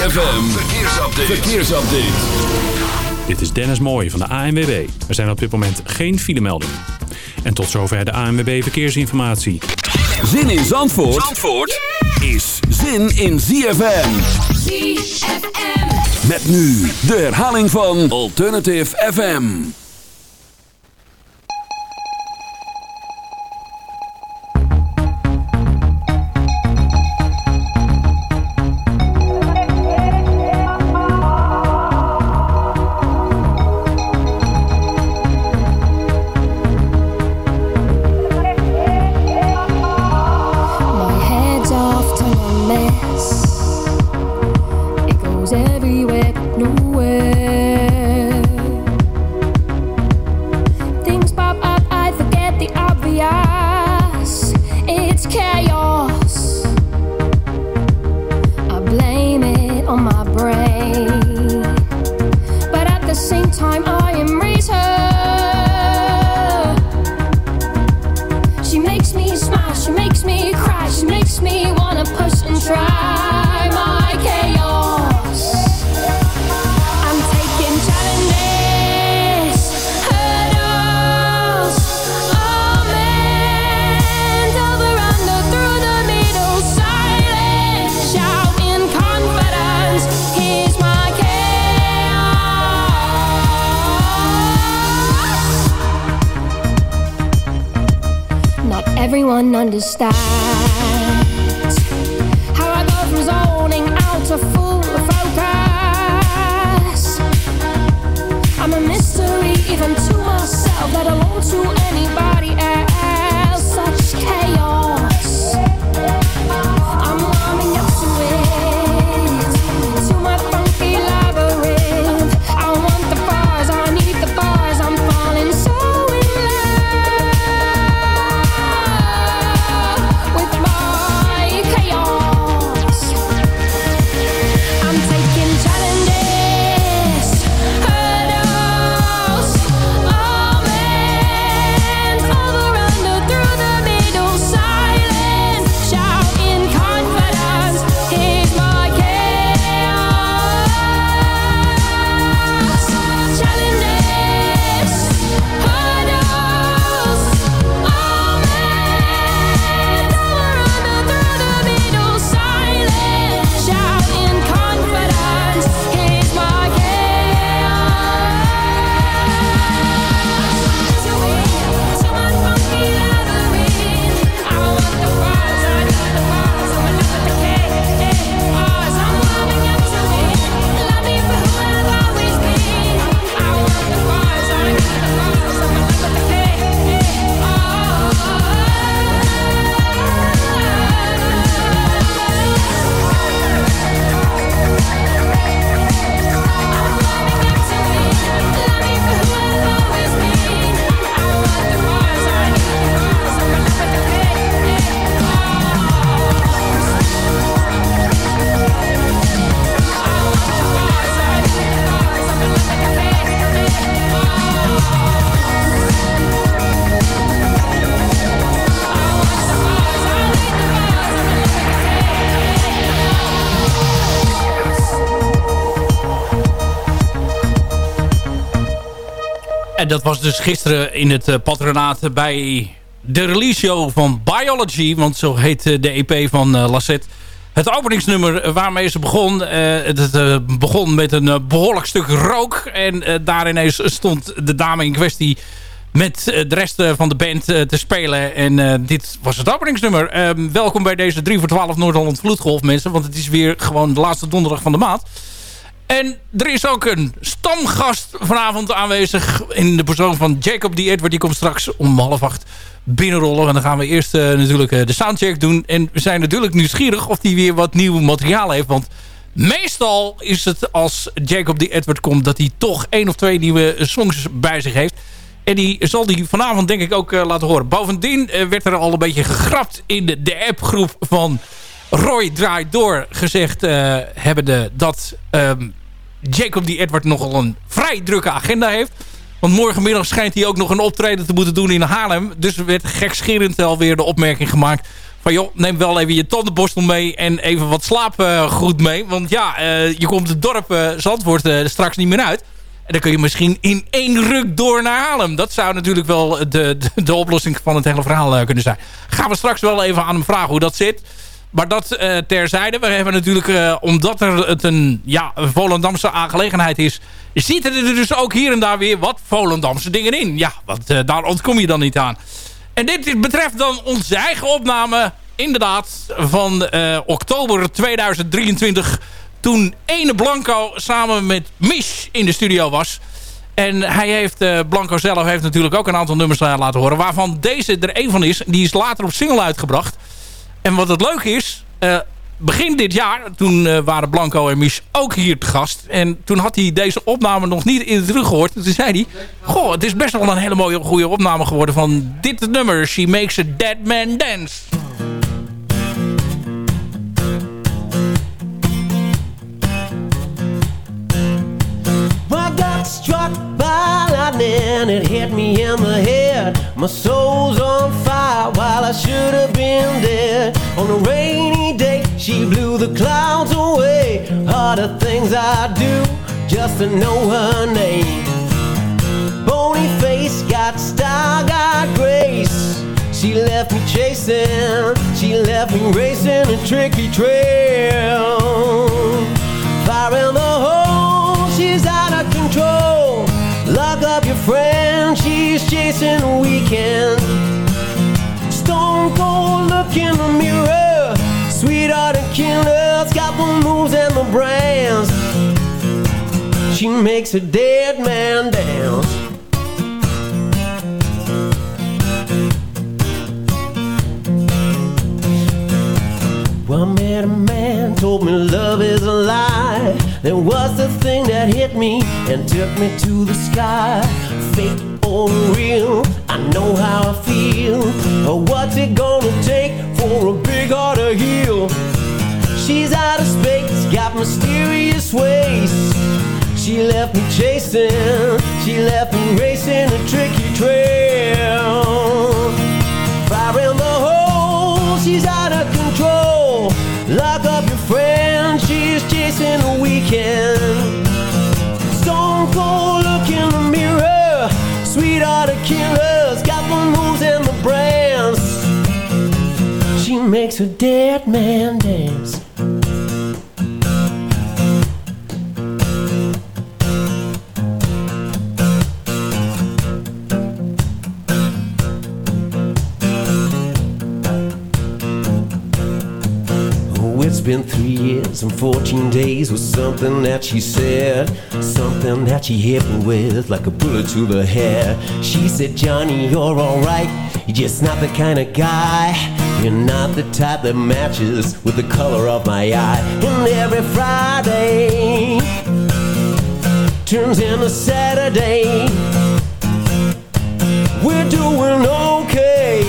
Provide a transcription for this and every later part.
ZFM, verkeersupdate. verkeersupdate. Dit is Dennis Mooij van de ANWB. Er zijn op dit moment geen filemeldingen. En tot zover de ANWB Verkeersinformatie. Zin in Zandvoort, Zandvoort is zin in ZFM. ZFM. Met nu de herhaling van Alternative FM. Dat was dus gisteren in het uh, patronaat bij de release show van Biology. Want zo heet uh, de EP van uh, Lassette. Het openingsnummer waarmee ze begon. het begon met een behoorlijk stuk rook. En daar ineens stond de dame in kwestie met de rest van de band te spelen. En dit was het openingsnummer. Ehm, welkom bij deze 3 voor 12 Noord-Holland Vloedgolf mensen. Want het is weer gewoon de laatste donderdag van de maand. En er is ook een stamgast vanavond aanwezig in de persoon van Jacob D. Edward. Die komt straks om half acht binnenrollen. En dan gaan we eerst uh, natuurlijk uh, de soundcheck doen. En we zijn natuurlijk nieuwsgierig of hij weer wat nieuw materiaal heeft. Want meestal is het als Jacob D. Edward komt... dat hij toch één of twee nieuwe songs bij zich heeft. En die zal die vanavond denk ik ook uh, laten horen. Bovendien werd er al een beetje gegrapt in de, de appgroep van... Roy draait door gezegd hebben de, dat um, Jacob die Edward nogal een vrij drukke agenda heeft. Want morgenmiddag schijnt hij ook nog een optreden te moeten doen in Haarlem. Dus er werd gekscherend alweer de opmerking gemaakt van joh, neem wel even je tandenborstel mee en even wat slaapgoed mee. Want ja, je komt het dorp Zandvoort straks niet meer uit. En dan kun je misschien in één ruk door naar Haarlem. Dat zou natuurlijk wel de, de oplossing van het hele verhaal kunnen zijn. Gaan we straks wel even aan hem vragen hoe dat zit. Maar dat uh, terzijde. We hebben natuurlijk, uh, omdat er het een, ja, Volendamse aangelegenheid is... zitten er dus ook hier en daar weer wat Volendamse dingen in. Ja, want uh, daar ontkom je dan niet aan. En dit betreft dan onze eigen opname... inderdaad van oktober 2023... toen Ene Blanco samen met Mish in de studio was... En hij heeft, Blanco zelf heeft natuurlijk ook een aantal nummers laten horen... waarvan deze er een van is. Die is later op single uitgebracht... En wat het leuk is... Uh, begin dit jaar, toen uh, waren Blanco en Mich ook hier te gast. En toen had hij deze opname nog niet in terug gehoord. Toen zei hij... Goh, het is best wel een hele mooie goede opname geworden van dit nummer. She Makes a Dead Man Dance. Lightning, it hit me in the head. My soul's on fire while I should have been dead. On a rainy day, she blew the clouds away. The things I do just to know her name. Bony face, got style, got grace. She left me chasing, she left me racing a tricky trail. Fire in the friend, she's chasing a weekend. Stone cold look in the mirror. Sweetheart and killer, got the moves and the brands. She makes a dead man dance. Well, I met a man, told me love is a lie. There was the thing that hit me and took me to the sky. Fake or real, I know how I feel. What's it gonna take for a big heart to heal? She's out of space, got mysterious ways. She left me chasing, she left me racing a tricky trail. Fire in the hole, she's out weekend. Stone cold, look in the mirror. Sweetheart of killers, got the moves and the brands. She makes a dead man dance. Years and 14 days with something that she said. Something that she hit me with like a bullet to the head. She said, Johnny, you're alright. You're just not the kind of guy. You're not the type that matches with the color of my eye. And every Friday turns into Saturday. We're doing okay.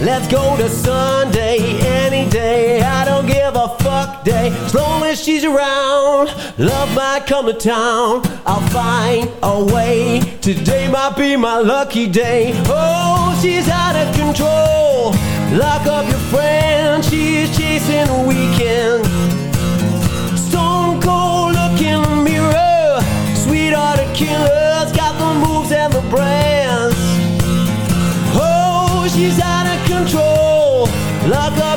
Let's go to Sunday, any day. Don't give a fuck day. As long as she's around, love might come to town. I'll find a way. Today might be my lucky day. Oh, she's out of control. Lock up your friend, she's chasing a weekend. Stone cold, look in the mirror. Sweetheart of killers, got the moves and the brands. Oh, she's out of control. Lock up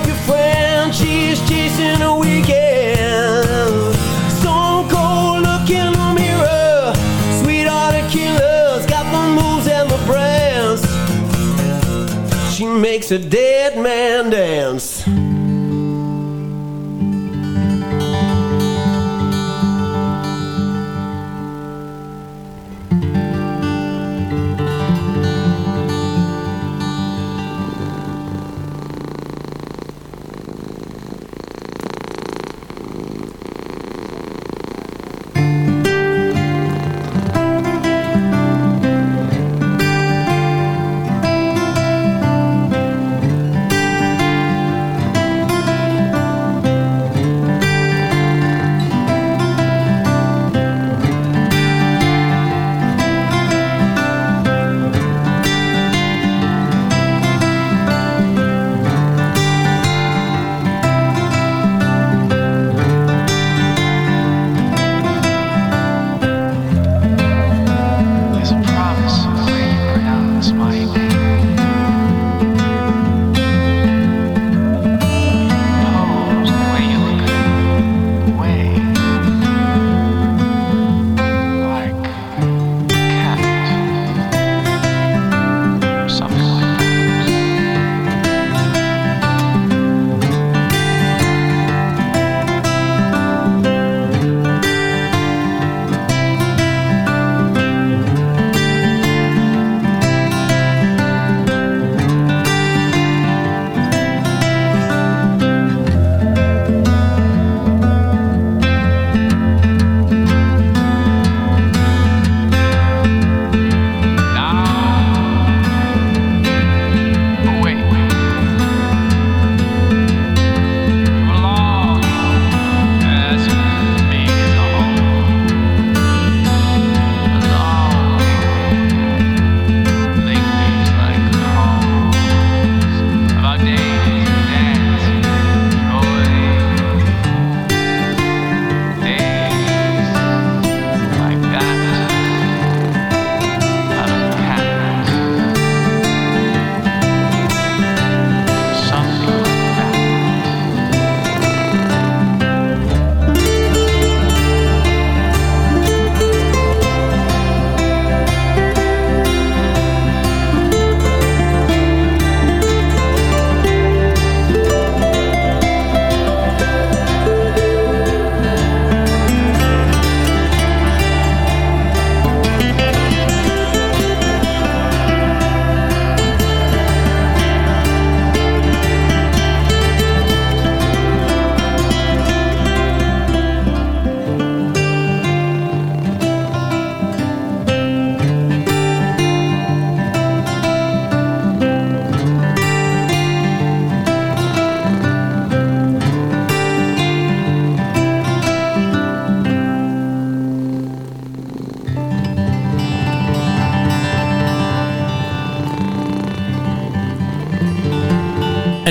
she's chasing a weekend. Stone cold, look in the mirror. Sweetheart of killers, got the moves and the brands. She makes a dead man dance.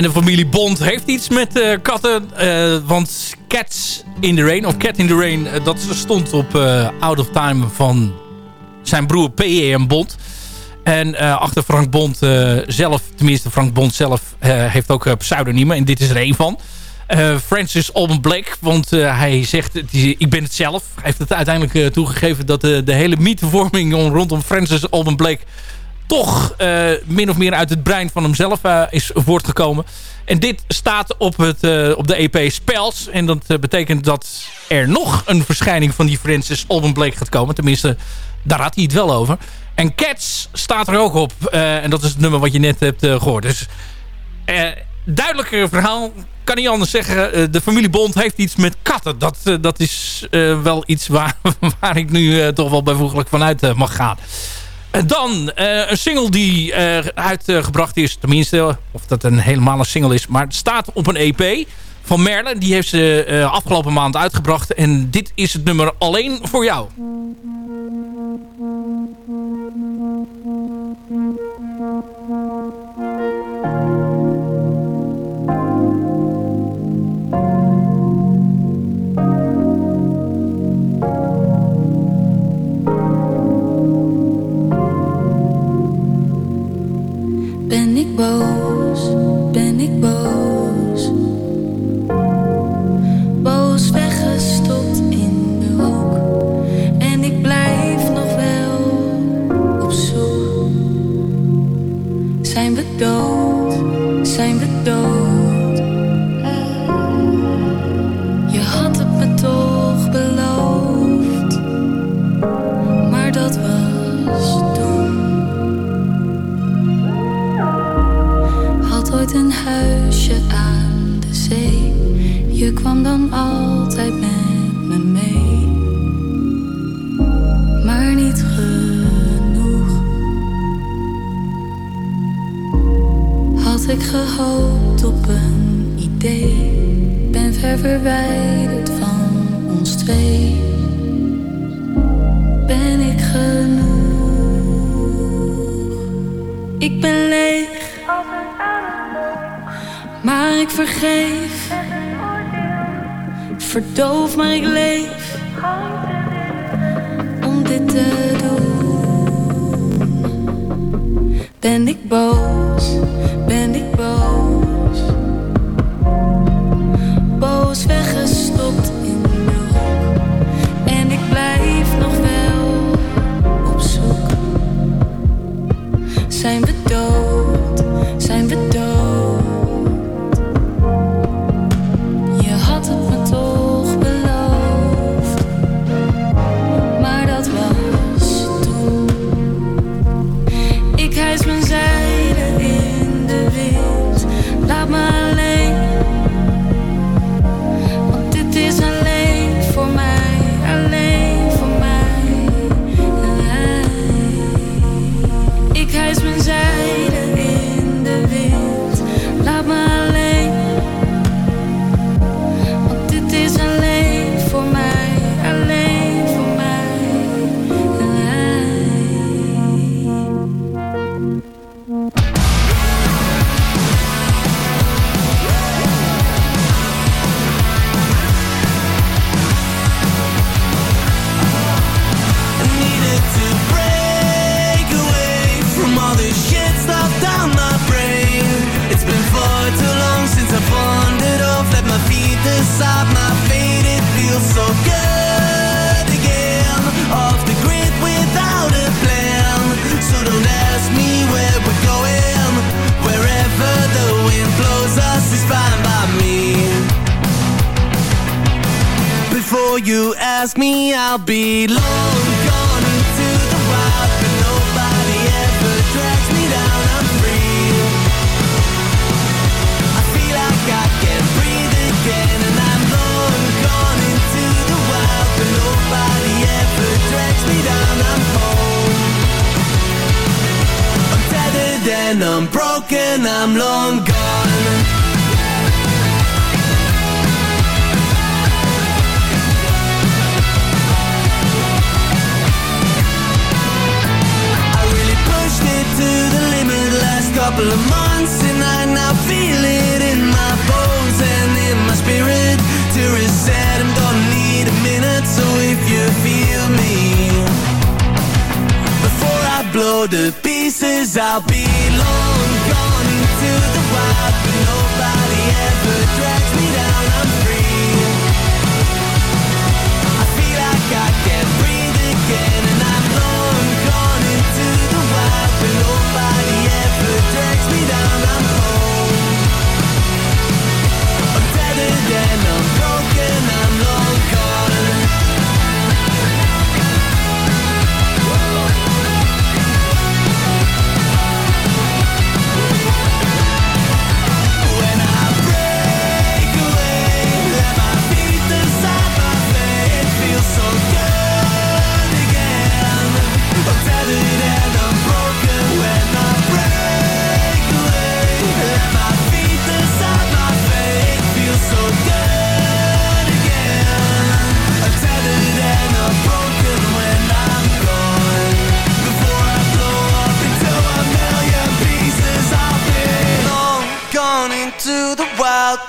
En de familie Bond heeft iets met katten. want Cats in the Rain, of Cat in the Rain... dat stond op Out of Time van zijn broer P.E.M. Bond. En achter Frank Bond zelf, tenminste Frank Bond zelf... heeft ook pseudoniemen. En dit is er één van. Francis Alban Blake. Want hij zegt, ik ben het zelf. Hij heeft het uiteindelijk toegegeven dat de hele mythevorming rondom Francis Alban Blake toch min of meer uit het brein van hemzelf is voortgekomen. En dit staat op, het, op de EP Spells. En dat betekent dat er nog een verschijning van die Francis Alban Blake gaat komen. Tenminste, daar had hij het wel over. En Cats staat er ook op. en dat is het nummer wat je net hebt gehoord. Dus duidelijker verhaal kan niet anders zeggen. Eh, de familiebond heeft iets met katten. Dat, eh, dat is eh, wel iets waar, waar ik nu toch wel bijvoeglijk vanuit mag gaan. En dan een single die uitgebracht is. Tenminste, of dat een helemaal single is. Maar het staat op een EP van Merle. Die heeft ze afgelopen maand uitgebracht. En dit is het nummer Alleen voor jou. Boos, ben ik boos. Boos weggestopt in de hoek. En ik blijf nog wel op zoek. Zijn we dood, huisje aan de zee. Je kwam dan altijd met me mee. Maar niet genoeg. Had ik gehoopt op een idee. Ben ver verwijderd van ons twee. Ben ik genoeg? Ik ben leeg vergeef. Verdoof, maar ik leef. Om dit te doen. Ben ik boos, ben ik boos. Boos I'll be long gone into the wild But nobody ever drags me down, I'm free. I feel like I can breathe again And I'm long gone into the wild But nobody ever drags me down, I'm home I'm tethered and I'm broken, I'm long gone couple of months and I now feel it in my bones and in my spirit to reset. I gonna need a minute, so if you feel me, before I blow to pieces, I'll be lonely.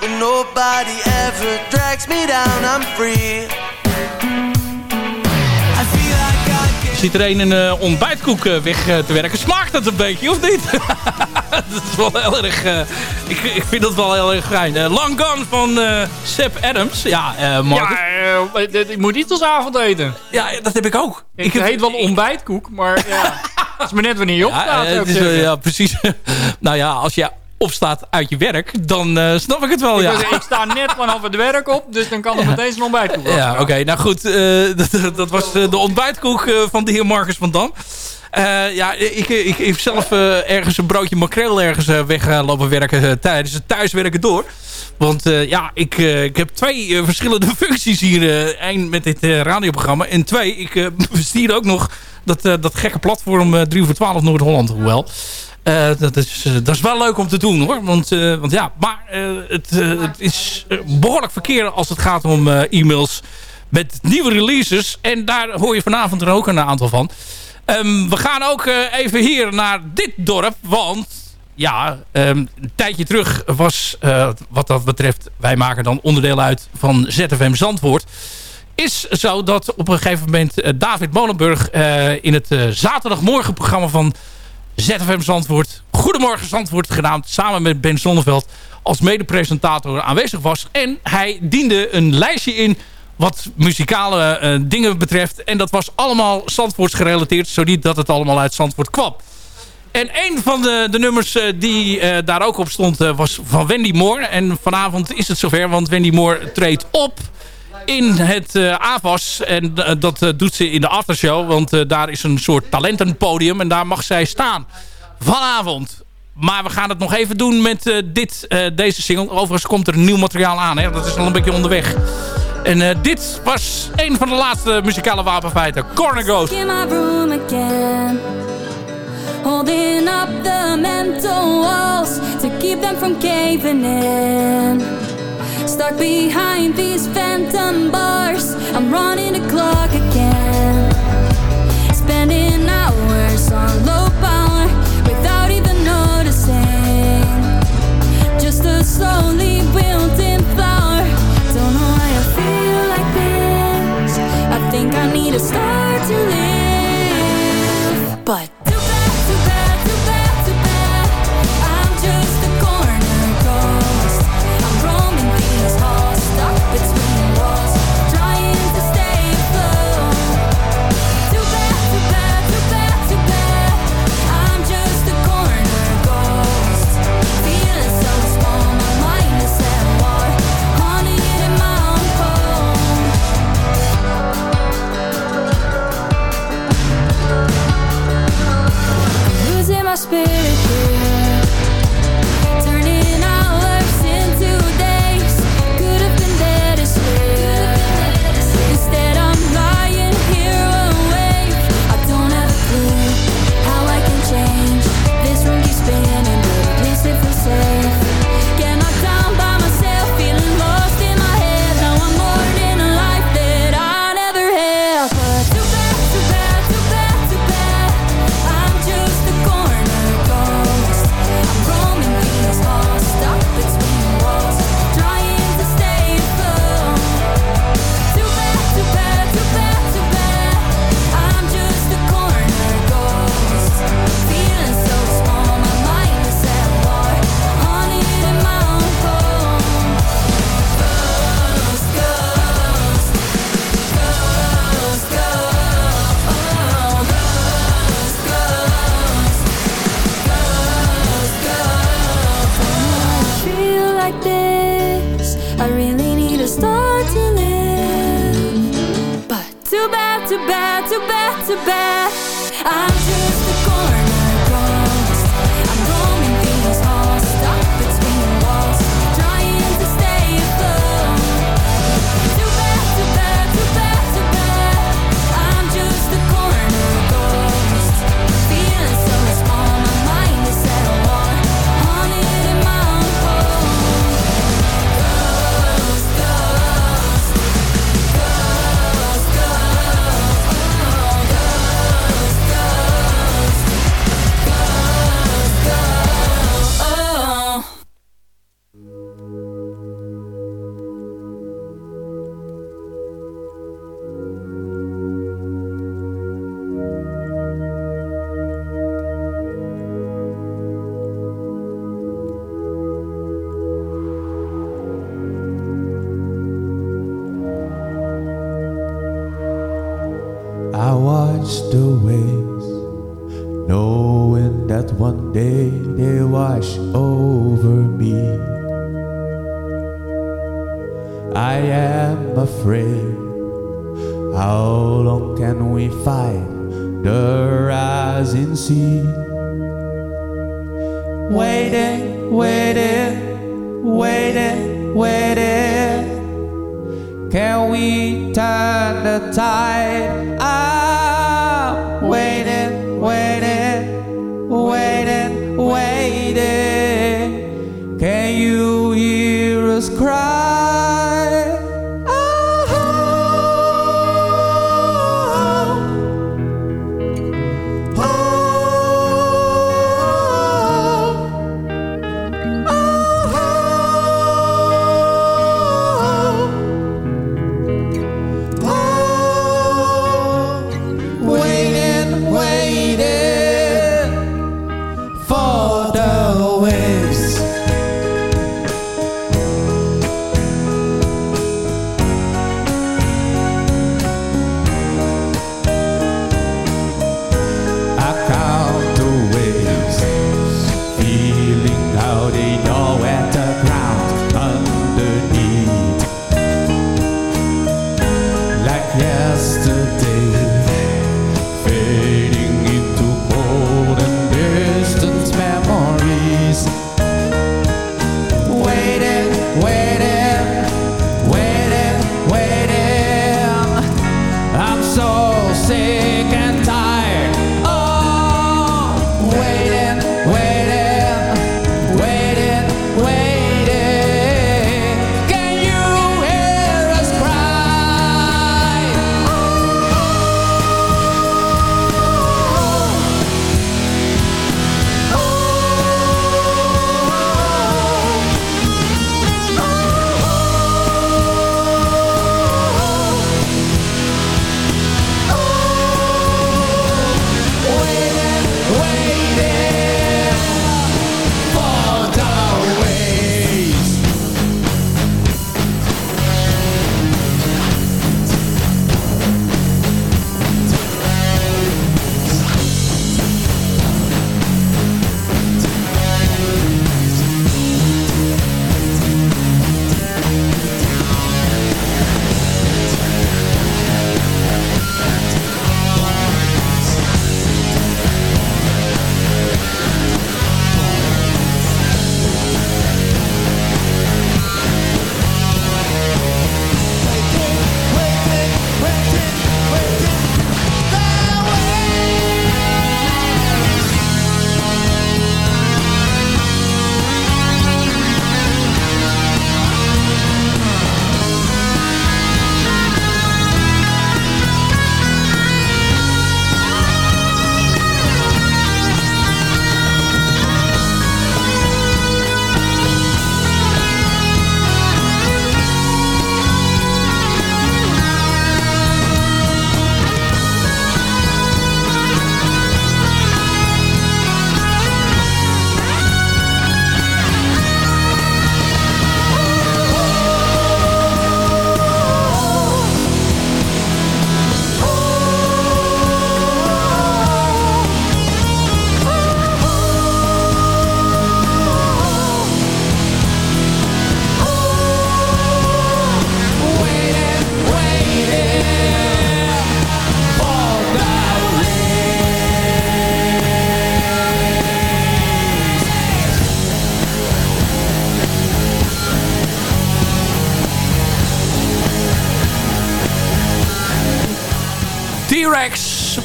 Nobody ever drags me down. I'm free. I feel like I can Zit er een een eh, ontbijtkoek eh, weg eh, te werken? Smaakt dat een beetje, of niet? dat is wel heel erg... eh, ik, ik vind dat wel heel erg fijn. Eh, Long Gone van eh Seb Adams. Ja, eh Marcus. Ja, ik moet iets als avondeten. Ja, dat heb ik ook. Ik, heb- heet wel ontbijtkoek, maar ja. Het is maar net wanneer je opstaat. Ja, het ik is, ja, precies. nou ja, als je opstaat uit je werk, dan eh, snap ik het wel, Ik, ja. zeggen, ik sta net vanaf het werk op, dus dan kan er meteen zo'n ontbijtkoek Ja, oké. nou goed, eh, dat, dat was eh, de ontbijtkoek van de heer Marcus van Dam. Ja, ik, ik, ik heb zelf ergens een broodje makreel ergens eh, weg eh, lopen werken tijdens het thuiswerken door. Want ja, ik, ik heb twee verschillende functies hier. Eén met dit radioprogramma. En twee, ik bestier ook nog dat, dat gekke platform eh 3 voor 12 Noord-Holland. Hoewel, eh, dat, is, eh, dat is wel leuk om te doen hoor. Want, eh, want ja, maar het, het is eh, behoorlijk verkeer als het gaat om e-mails met nieuwe releases. En daar hoor je vanavond er ook een aantal van. Ehm, we gaan ook even hier naar dit dorp. Want ja, ehm, een tijdje terug was wat dat betreft... wij maken dan onderdeel uit van ZFM Zandvoort... is zo dat op een gegeven moment David Molenburg... in het zaterdagmorgenprogramma van ZFM Zandvoort... Goedemorgen Zandvoort genaamd... samen met Ben Zonneveld als medepresentator aanwezig was. En hij diende een lijstje in wat muzikale eh, dingen betreft. En dat was allemaal Zandvoorts gerelateerd... zodat het allemaal uit Zandvoort kwam. En een van de, de nummers eh, die eh, daar ook op stond was van Wendy Moore. En vanavond is het zover, want Wendy Moore treedt op in het eh AVAS. En eh, dat eh, doet ze in de aftershow, want daar is een soort talentenpodium. En daar mag zij staan vanavond. Maar we gaan het nog even doen met dit, deze single. Overigens komt er nieuw materiaal aan, hè? dat is al een beetje onderweg. En dit was een van de laatste muzikale wapenfeiten. Corner Ghost. in room Holding up the mental walls To keep them from caving in Stuck behind these phantom bars. I'm running the clock again. Spending hours on low power Without even noticing. Just a slowly built-in Waiting, waiting, waiting, waiting. Can we turn the tide?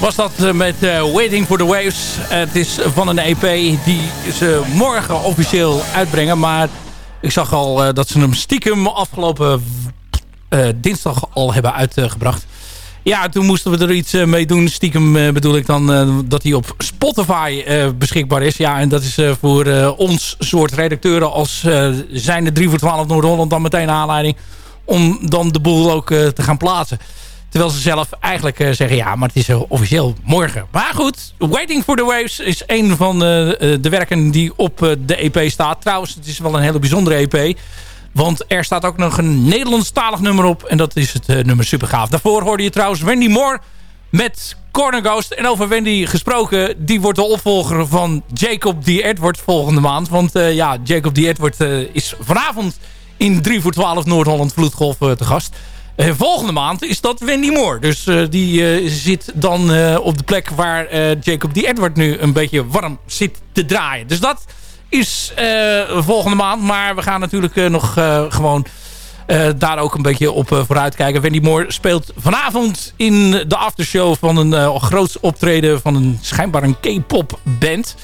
Was dat eh, met eh, Waiting for the Waves. het is van een EP die ze morgen officieel uitbrengen. Maar ik zag al eh, dat ze hem stiekem afgelopen eh, dinsdag al hebben uitgebracht. Ja, toen moesten we er iets eh, mee doen. Stiekem eh, bedoel ik dan eh, dat hij op Spotify eh, beschikbaar is. Ja, en dat is eh, voor eh, ons soort redacteuren als eh zijn de 3 voor 12 Noord-Holland dan meteen een aanleiding om dan de boel ook eh, te gaan plaatsen. Terwijl ze zelf eigenlijk eh, zeggen, ja, maar het is eh, officieel morgen. Maar goed, Waiting for the Waves is een van eh, de werken die op de EP staat. Trouwens, het is wel een hele bijzondere EP. Want er staat ook nog een Nederlandstalig nummer op. En dat is het eh, nummer Supergaaf. Daarvoor hoorde je trouwens Wendy Moore met Corner Ghost. En over Wendy gesproken, die wordt de opvolger van Jacob D. Edward volgende maand. Want ja, Jacob D. Edward is vanavond in 3 voor 12 Noord-Holland Vloedgolf te gast. Eh, volgende maand is dat Wendy Moore. Dus eh, die eh, zit dan op de plek waar Jacob D. Edward nu een beetje warm zit te draaien. Dus dat is volgende maand. Maar we gaan natuurlijk nog gewoon daar ook een beetje op vooruit kijken. Wendy Moore speelt vanavond in de aftershow van een groot optreden van een schijnbaar een K-pop band.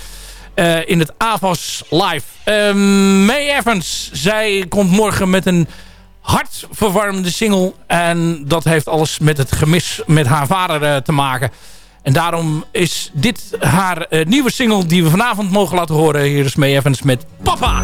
in het AVAS Live. Ehm May Evans, zij komt morgen met een hartverwarmende single. En dat heeft alles met het gemis met haar vader eh, te maken. En daarom is dit haar eh, nieuwe single die we vanavond mogen laten horen. Hier is May Evans met Papa.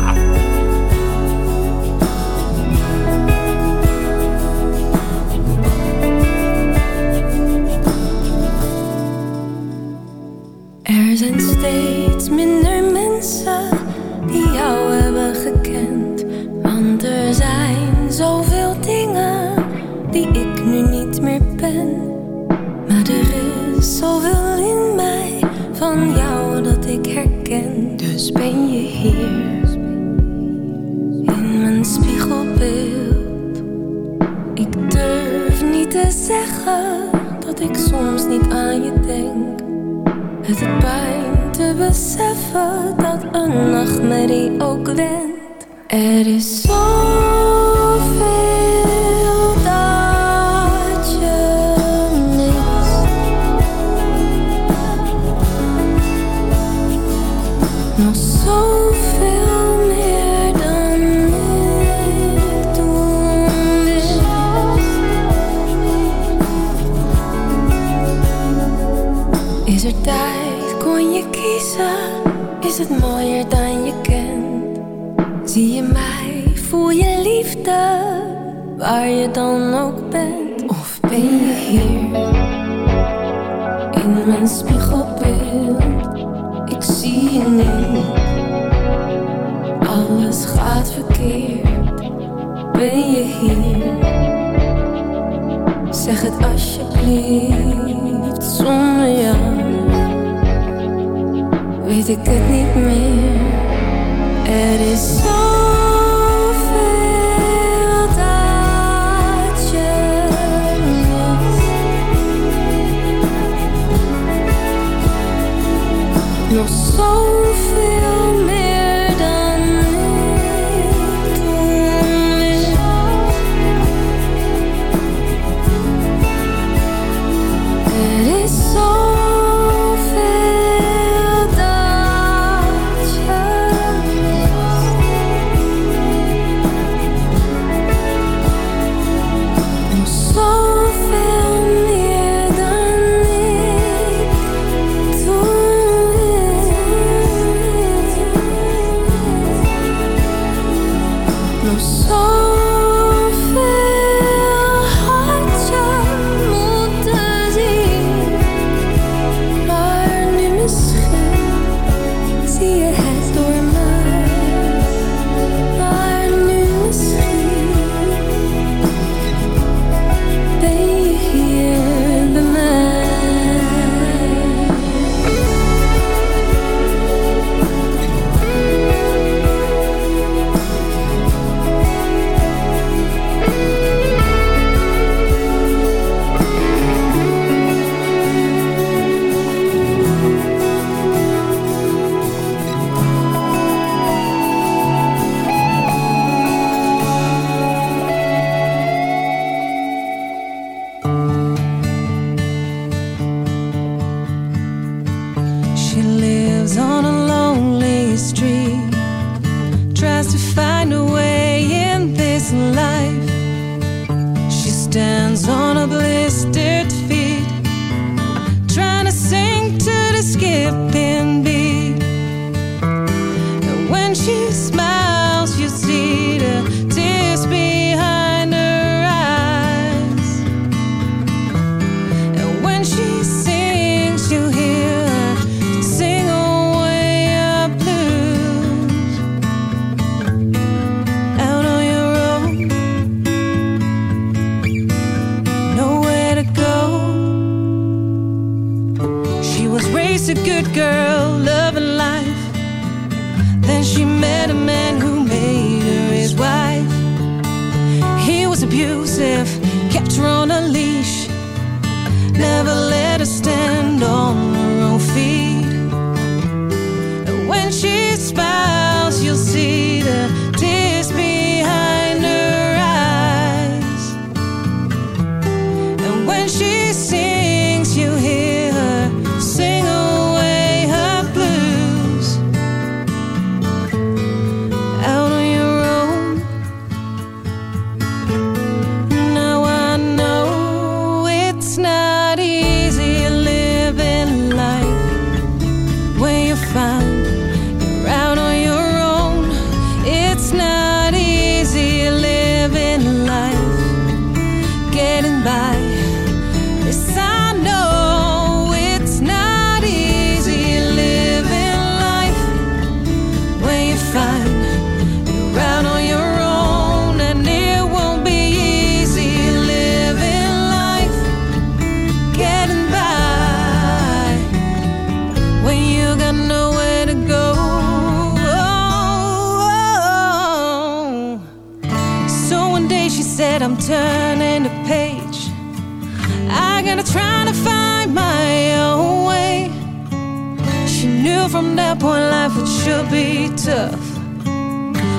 life it should be tough.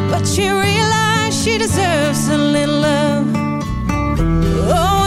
But she realized she deserves a little love. Oh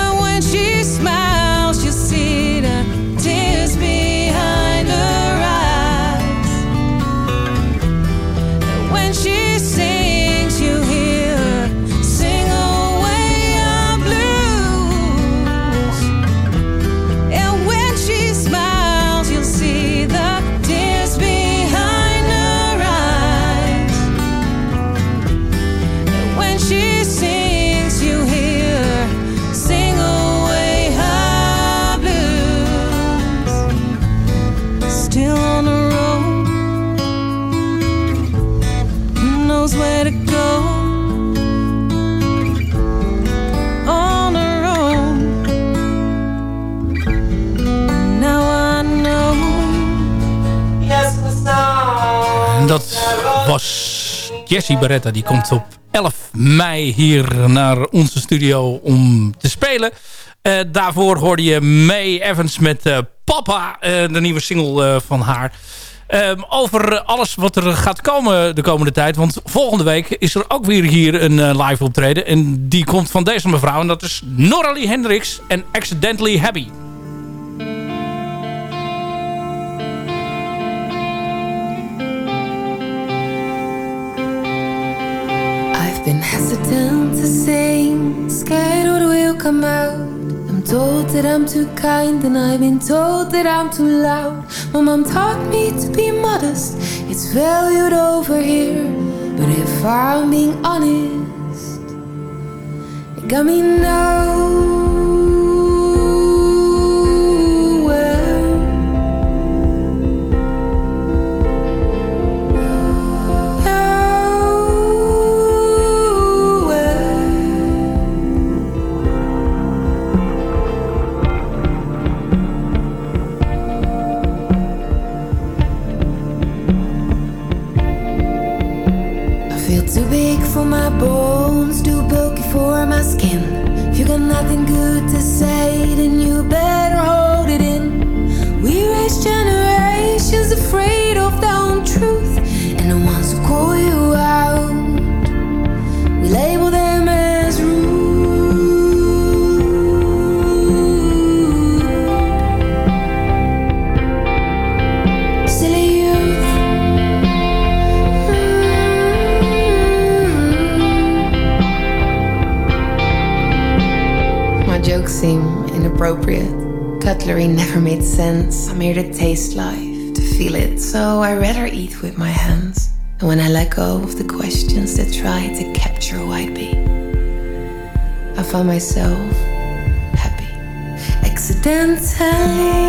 Jessie Beretta die komt op 11 mei hier naar onze studio om te spelen. Eh, daarvoor hoorde je May Evans met eh, Papa, eh, de nieuwe single van haar. Ehm, over alles wat er gaat komen de komende tijd. Want volgende week is er ook weer hier een live optreden. En die komt van deze mevrouw. En dat is Noralie Hendricks en Accidentally Happy. told that I'm too kind and I've been told that I'm too loud. My mom taught me to be modest, it's valued over here. But if I'm being honest, it got me now. Find myself happy. Accidentally.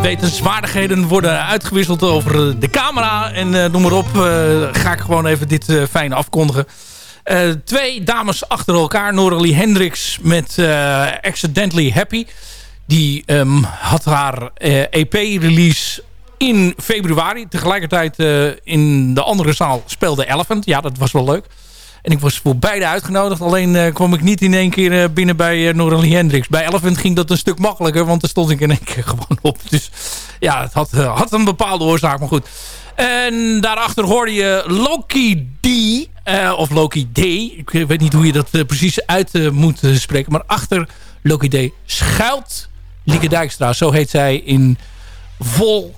Wetenswaardigheden worden uitgewisseld over de camera. En uh, noem maar op, ga ik gewoon even dit fijn afkondigen. twee dames achter elkaar. Noralie Hendricks met Accidentally Happy. Die um, had haar EP-release in februari. Tegelijkertijd in de andere zaal speelde Elephant. Ja, dat was wel leuk. En ik was voor beide uitgenodigd. Alleen uh, kwam ik niet in één keer uh, binnen bij uh, Noralie Hendricks. Bij Elephant ging dat een stuk makkelijker. Want daar stond ik in één keer gewoon op. Dus ja, het had, had een bepaalde oorzaak. Maar goed. En daarachter hoorde je Loki D. of Loki D. Ik weet niet hoe je dat precies uit moet spreken. Maar achter Loki D schuilt Lieke Dijkstra. Zo heet zij in vol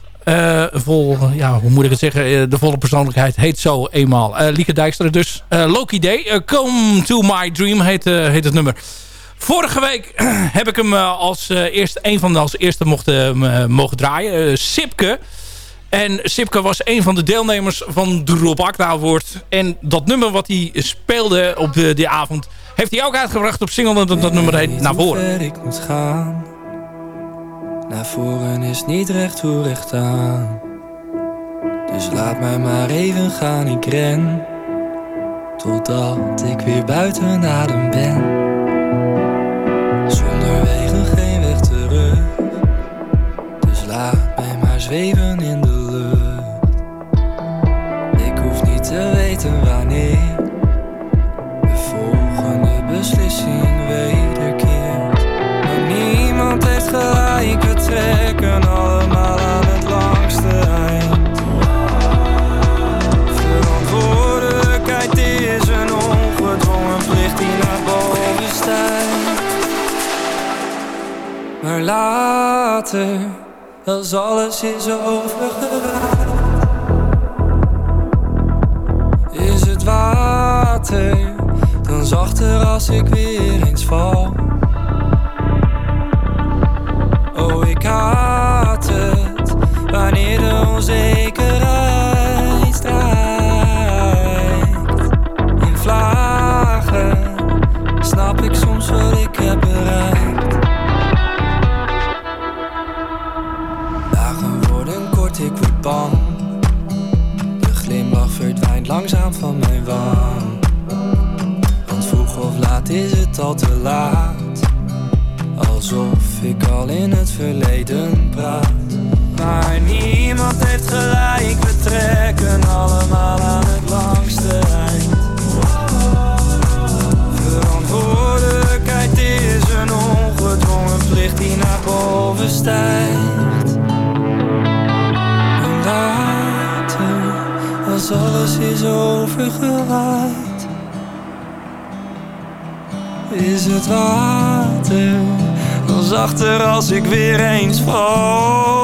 vol, ja, hoe moet ik het zeggen? Uh, de volle persoonlijkheid heet zo eenmaal. Uh, Lieke Dijkstra dus. Loki Day. Come to my dream heet, heet het nummer. Vorige week heb ik hem als eerste, een van de als eerste mocht, mogen draaien. Sipke. En Sipke was een van de deelnemers van de Rob Award. En dat nummer wat hij speelde op de, die avond... heeft hij ook uitgebracht op single. Dat, dat nummer heet Naar Voren. ik moet gaan naar voren is niet recht hoe recht aan. Dus laat mij maar even gaan, ik ren. Totdat ik weer buiten adem ben. Zonder wegen geen weg terug. Dus laat mij maar zweven in Maar later, als alles is overgeraakt, is het water dan zachter als ik weer eens val. Oh, ik haat het wanneer de onzekerheid De glimlach verdwijnt langzaam van mijn wang. Want vroeg of laat is het al te laat. Alsof ik al in het verleden praat. Maar niemand heeft gelijk, we trekken allemaal aan het langste eind. Verantwoordelijkheid is een ongedwongen plicht die naar boven stijgt. Alles is overgewaaid, is het water dan zachter als ik weer eens val.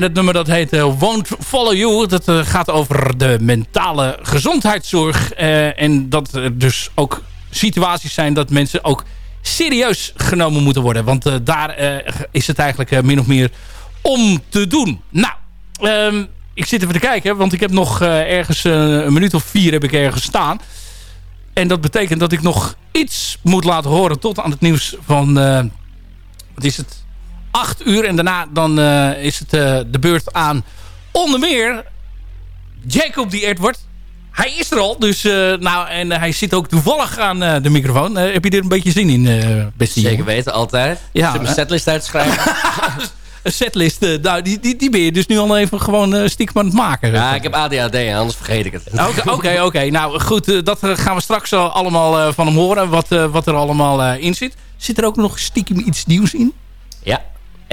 En het nummer dat heet eh, Won't Follow You. Dat eh, gaat over de mentale gezondheidszorg. eh, en dat er dus ook situaties zijn dat mensen ook serieus genomen moeten worden. Want daar is het eigenlijk min of meer om te doen. Nou, ehm, ik zit even te kijken. Want ik heb nog ergens een minuut of vier heb ik ergens staan. En dat betekent dat ik nog iets moet laten horen tot aan het nieuws van... wat is het? 8 uur. En daarna dan eh, is het eh, de beurt aan onder meer Jacob die Edward. Hij is er al. Dus, eh, nou, en hij zit ook toevallig aan de microfoon. Heb je er een beetje zin in, beste Zeker jongen? weten, altijd. Ja, Zit mijn setlist uit te schrijven. Een setlist, nou, die, die, die ben je dus nu al even gewoon stiekem aan het maken. ja, ik heb ADHD, anders vergeet ik het. Oké, oké. Nou goed, dat gaan we straks al allemaal van hem horen. Wat, wat er allemaal in zit. Zit er ook nog stiekem iets nieuws in? Ja.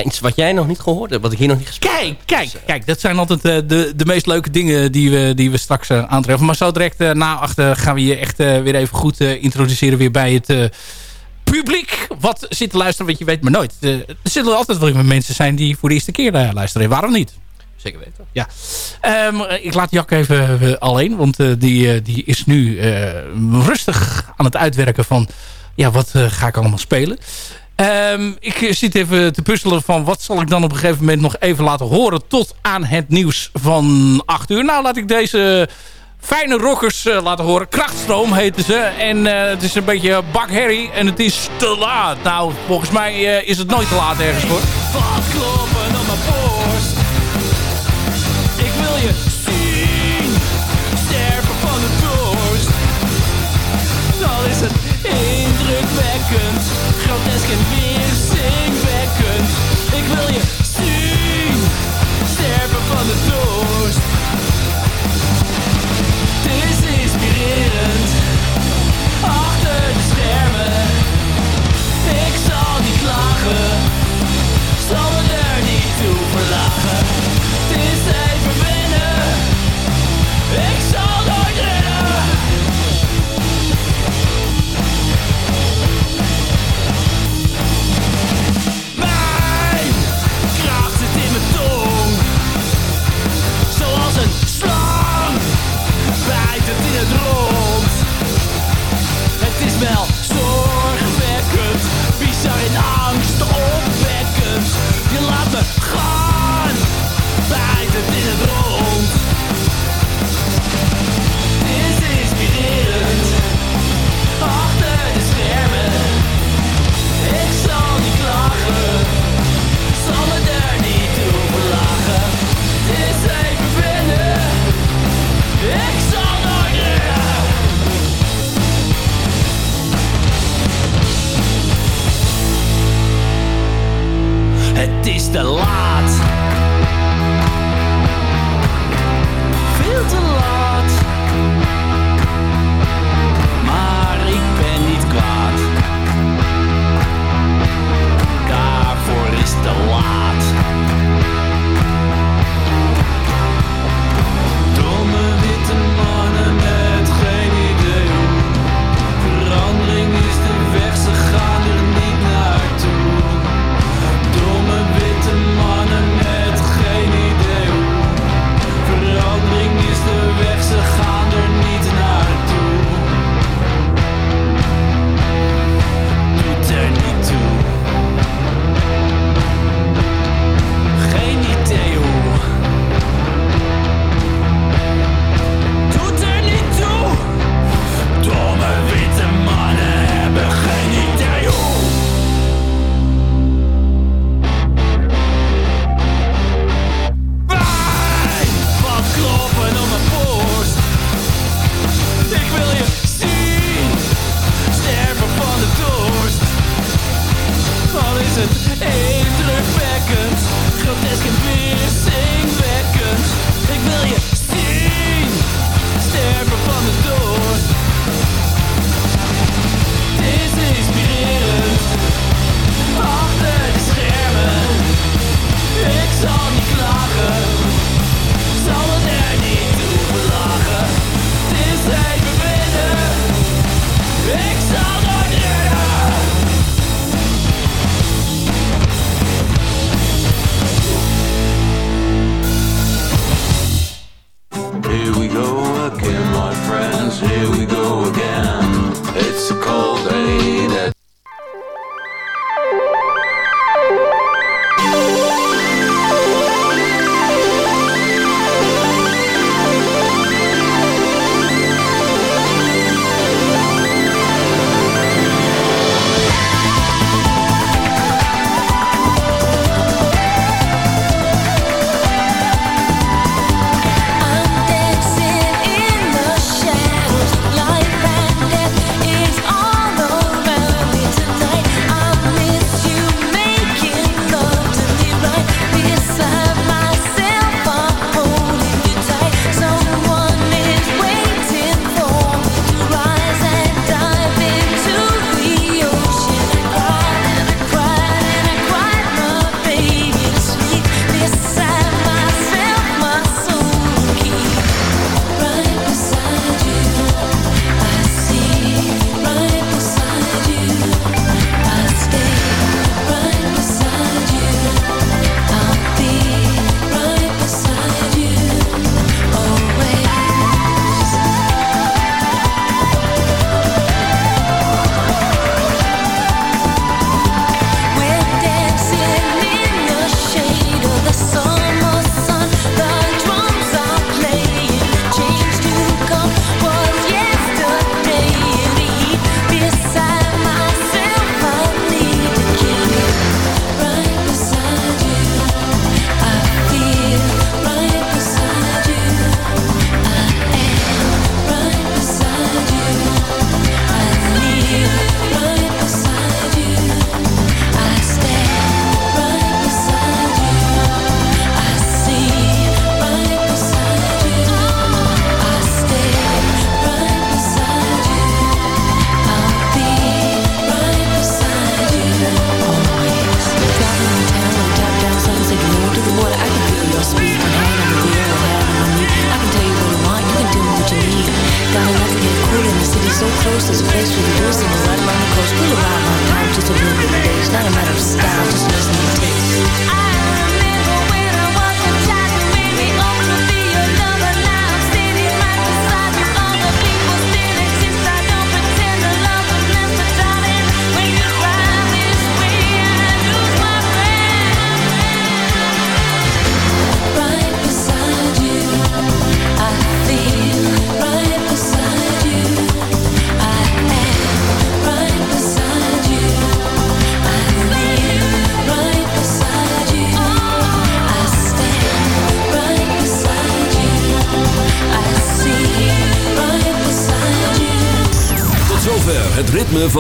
Iets wat jij nog niet gehoord hebt, wat ik hier nog niet gesproken Kijk, kijk, kijk. Dat zijn altijd eh, de, de meest leuke dingen die we, die we straks eh, aantreffen. Maar zo direct eh, na achter gaan we je echt eh, weer even goed eh, introduceren weer bij het eh, publiek. Wat zit te luisteren, want je weet maar nooit. Eh, er zullen altijd wel mensen zijn die voor de eerste keer eh, luisteren. Waarom niet? Zeker weten. Ja. Ehm, ik laat Jak even eh, alleen, want eh, die, eh, die is nu eh, rustig aan het uitwerken van... Ja, wat eh, ga ik allemaal spelen? Ehm, ik zit even te puzzelen van wat zal ik dan op een gegeven moment nog even laten horen... tot aan het nieuws van 8 uur. Nou, laat ik deze fijne rockers eh, laten horen. Krachtstroom heten ze. En eh, het is een beetje Bak Harry en het is te laat. Nou, volgens mij eh, is het nooit te laat ergens voor. Wat Ik wil je zien. Sterven van de dorst.